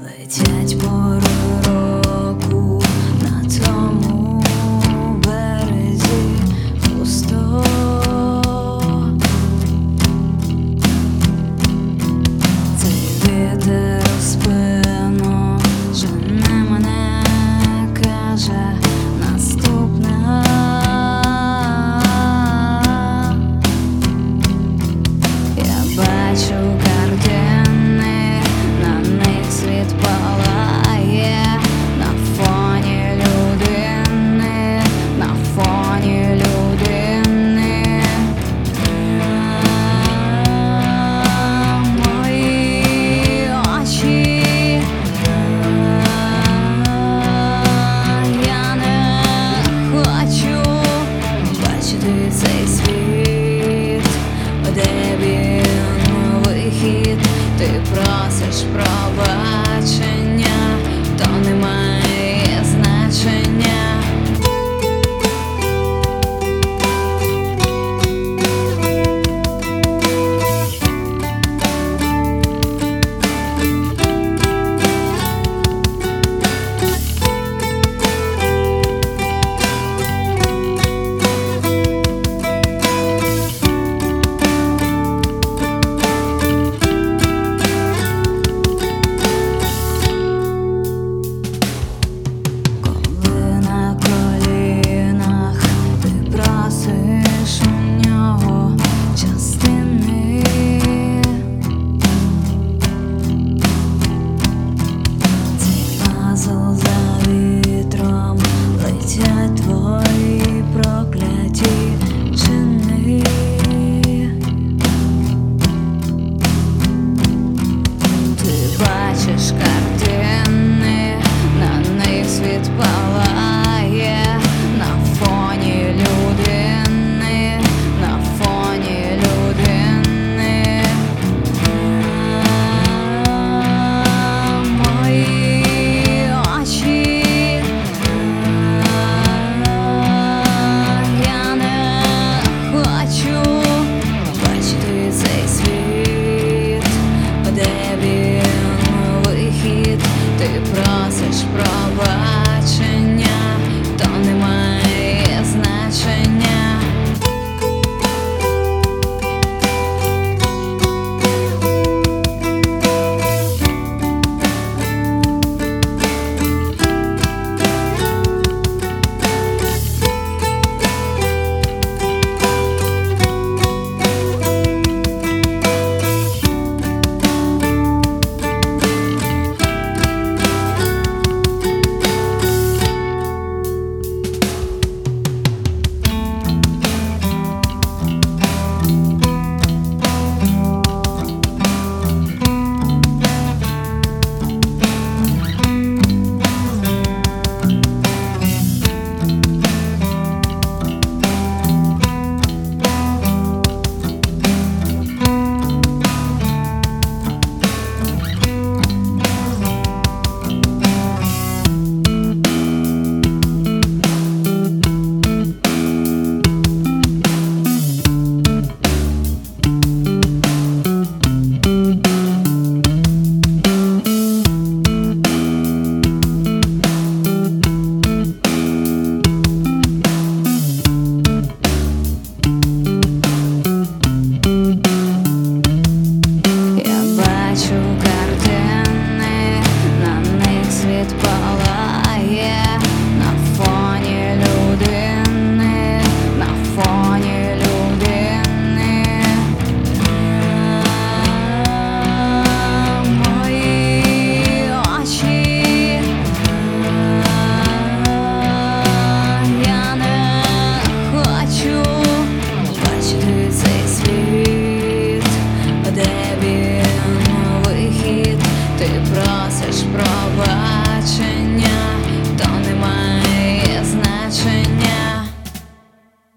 летять по є на фоні людини, на фоні людини. Очі. Я не хочу бачити цей світ, де він вихід, ти просиш проба.